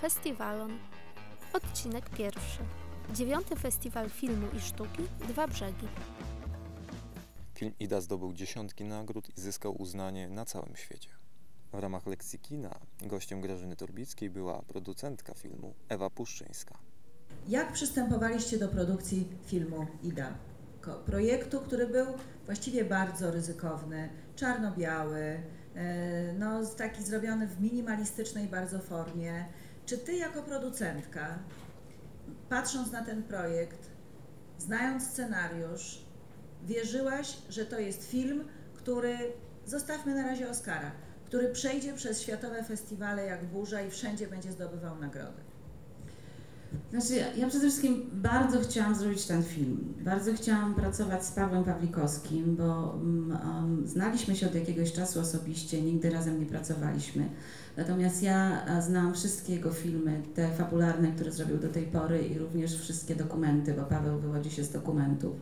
Festiwalon. Odcinek pierwszy. Dziewiąty Festiwal Filmu i Sztuki Dwa Brzegi. Film Ida zdobył dziesiątki nagród i zyskał uznanie na całym świecie. W ramach lekcji kina gościem Grażyny Turbickiej była producentka filmu Ewa Puszczyńska. Jak przystępowaliście do produkcji filmu Ida? Projektu, który był właściwie bardzo ryzykowny, czarno-biały, e, no, taki zrobiony w minimalistycznej bardzo formie. Czy ty jako producentka, patrząc na ten projekt, znając scenariusz, wierzyłaś, że to jest film, który, zostawmy na razie Oscara, który przejdzie przez światowe festiwale jak burza i wszędzie będzie zdobywał nagrody? Znaczy, ja- przede wszystkim bardzo chciałam zrobić ten film. Bardzo chciałam pracować z Pawłem Pawlikowskim, bo um, znaliśmy się od jakiegoś czasu osobiście, nigdy razem nie pracowaliśmy. Natomiast ja a, znam wszystkie jego filmy, te fabularne, które zrobił do tej pory i również wszystkie dokumenty, bo Paweł wywodzi się z dokumentów.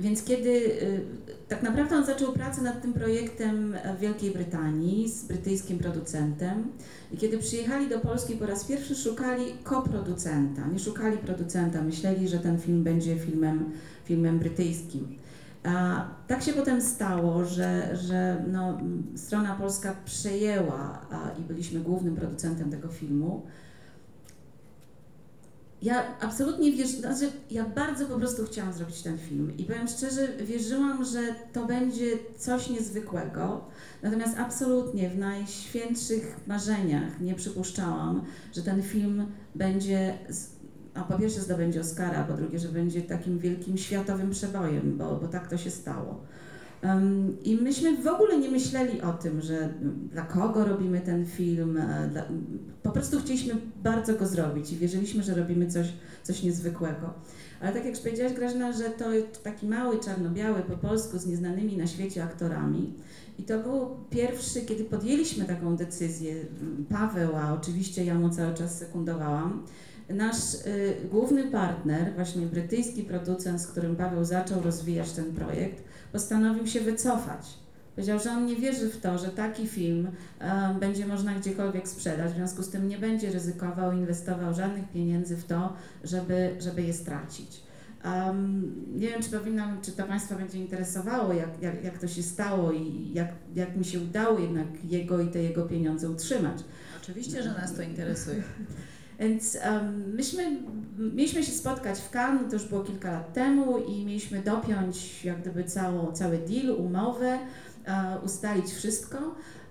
Więc kiedy y, tak naprawdę on zaczął pracę nad tym projektem w Wielkiej Brytanii z brytyjskim producentem i kiedy przyjechali do Polski po raz pierwszy szukali koproducenta, nie szukali producenta, myśleli, że ten film będzie filmem, filmem brytyjskim. A tak się potem stało, że, że no, strona polska przejęła a, i byliśmy głównym producentem tego filmu. Ja absolutnie wierzę, znaczy ja bardzo po prostu chciałam zrobić ten film i powiem szczerze, wierzyłam, że to będzie coś niezwykłego, natomiast absolutnie w najświętszych marzeniach nie przypuszczałam, że ten film będzie, a po pierwsze zdobędzie Oscara, a po drugie, że będzie takim wielkim światowym przebojem, bo, bo tak to się stało. I myśmy w ogóle nie myśleli o tym, że dla kogo robimy ten film. e, Dla, po prostu chcieliśmy bardzo go zrobić i wierzyliśmy, że robimy coś, coś niezwykłego. Ale tak jak już powiedziałaś, Grażyna, że to taki mały, czarno-biały po polsku z nieznanymi na świecie aktorami. I to był pierwszy, kiedy podjęliśmy taką decyzję, Paweł, a oczywiście ja mu cały czas sekundowałam, nasz y, główny partner, właśnie brytyjski producent, z którym Paweł zaczął rozwijać ten projekt, postanowił się wycofać. Powiedział, że on nie wierzy w to, że taki film e, będzie można gdziekolwiek sprzedać, w związku z tym nie będzie ryzykował, inwestował żadnych pieniędzy w to, żeby, żeby je stracić. Um, nie wiem, czy powinnam, czy to Państwa będzie interesowało, jak, jak, jak to się stało i jak, jak mi się udało jednak jego i te jego pieniądze utrzymać. Oczywiście, że nas to interesuje. Więc um, myśmy, mieliśmy się spotkać w Cannes, to już było kilka lat temu i mieliśmy dopiąć jak gdyby cały deal, umowę, e, ustalić wszystko.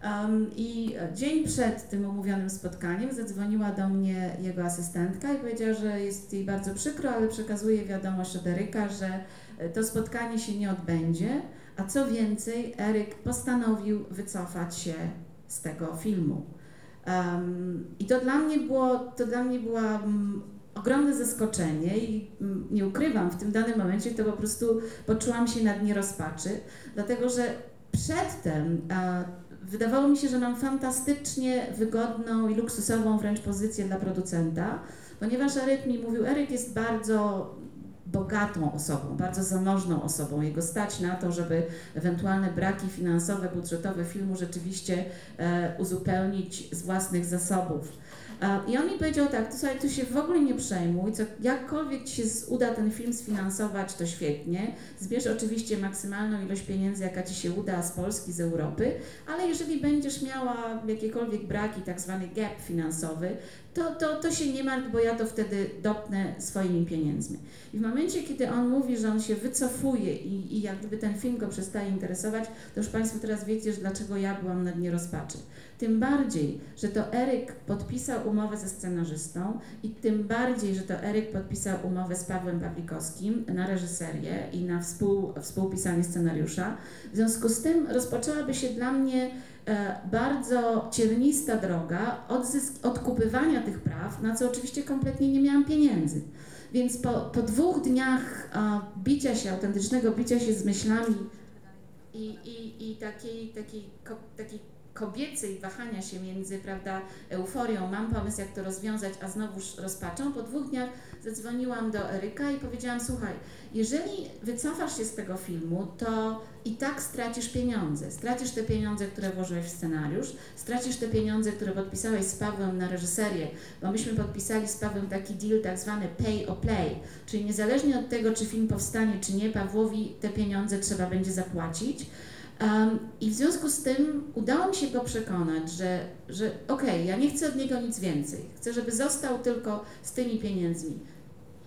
Um, I dzień przed tym umówionym spotkaniem zadzwoniła do mnie jego asystentka i powiedziała, że jest jej bardzo przykro, ale przekazuje wiadomość od Eryka, że e, to spotkanie się nie odbędzie, a co więcej, Eryk postanowił wycofać się z tego filmu. Um, I to dla mnie było, to dla mnie była mm, ogromne zaskoczenie i mm, nie ukrywam, w tym danym momencie to po prostu poczułam się na dnie rozpaczy, dlatego że przedtem a, wydawało mi się, że mam fantastycznie wygodną i luksusową wręcz pozycję dla producenta, ponieważ Eryk mi mówił, Eryk jest bardzo bogatą osobą, bardzo zamożną osobą. Jego stać na to, żeby ewentualne braki finansowe, budżetowe filmu rzeczywiście e, uzupełnić z własnych zasobów. E, I on mi powiedział tak, słuchaj, tu się w ogóle nie przejmuj, co, jakkolwiek Ci się uda ten film sfinansować, to świetnie. Zbierz oczywiście maksymalną ilość pieniędzy, jaka Ci się uda z Polski, z Europy, ale jeżeli będziesz miała jakiekolwiek braki, tak zwany gap finansowy, to, to, to się nie martw, bo ja to wtedy dopnę swoimi pieniędzmi. I w momencie, kiedy on mówi, że on się wycofuje i, i jak gdyby ten film go przestaje interesować, to już Państwo teraz wiecie, że dlaczego ja byłam na dnie rozpaczy. Tym bardziej, że to Eryk podpisał umowę ze scenarzystą i tym bardziej, że to Eryk podpisał umowę z Pawłem Pawlikowskim na reżyserię i na współ, współpisanie scenariusza. W związku z tym rozpoczęłaby się dla mnie bardzo ciernista droga odzysk- odkupywania tych praw, na co oczywiście kompletnie nie miałam pieniędzy. Więc po, po dwóch dniach a, bicia się, autentycznego bicia się z myślami i, i, i takiej, takiej, takiej kobiecej wahania się między, prawda, euforią, mam pomysł, jak to rozwiązać, a znowuż rozpaczą, po dwóch dniach zadzwoniłam do Eryka i powiedziałam, słuchaj, jeżeli wycofasz się z tego filmu, to i tak stracisz pieniądze. Stracisz te pieniądze, które włożyłeś w scenariusz, stracisz te pieniądze, które podpisałeś z Pawłem na reżyserię, bo myśmy podpisali z Pawłem taki deal tak zwany pay or play, czyli niezależnie od tego, czy film powstanie, czy nie, Pawłowi te pieniądze trzeba będzie zapłacić. Um, I w związku z tym udało mi się go przekonać, że, że okej, okay, ja nie chcę od niego nic więcej. Chcę, żeby został tylko z tymi pieniędzmi,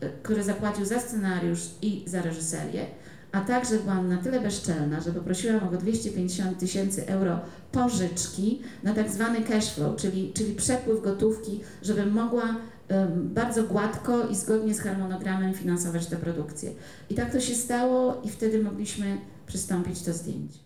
e, które zapłacił za scenariusz i za reżyserię, a także byłam na tyle bezczelna, że poprosiłam o 250 tysięcy euro pożyczki na tak zwany cash flow, czyli, czyli przepływ gotówki, żebym mogła bardzo gładko i zgodnie z harmonogramem finansować tę produkcję. I tak to się stało i wtedy mogliśmy przystąpić do zdjęć.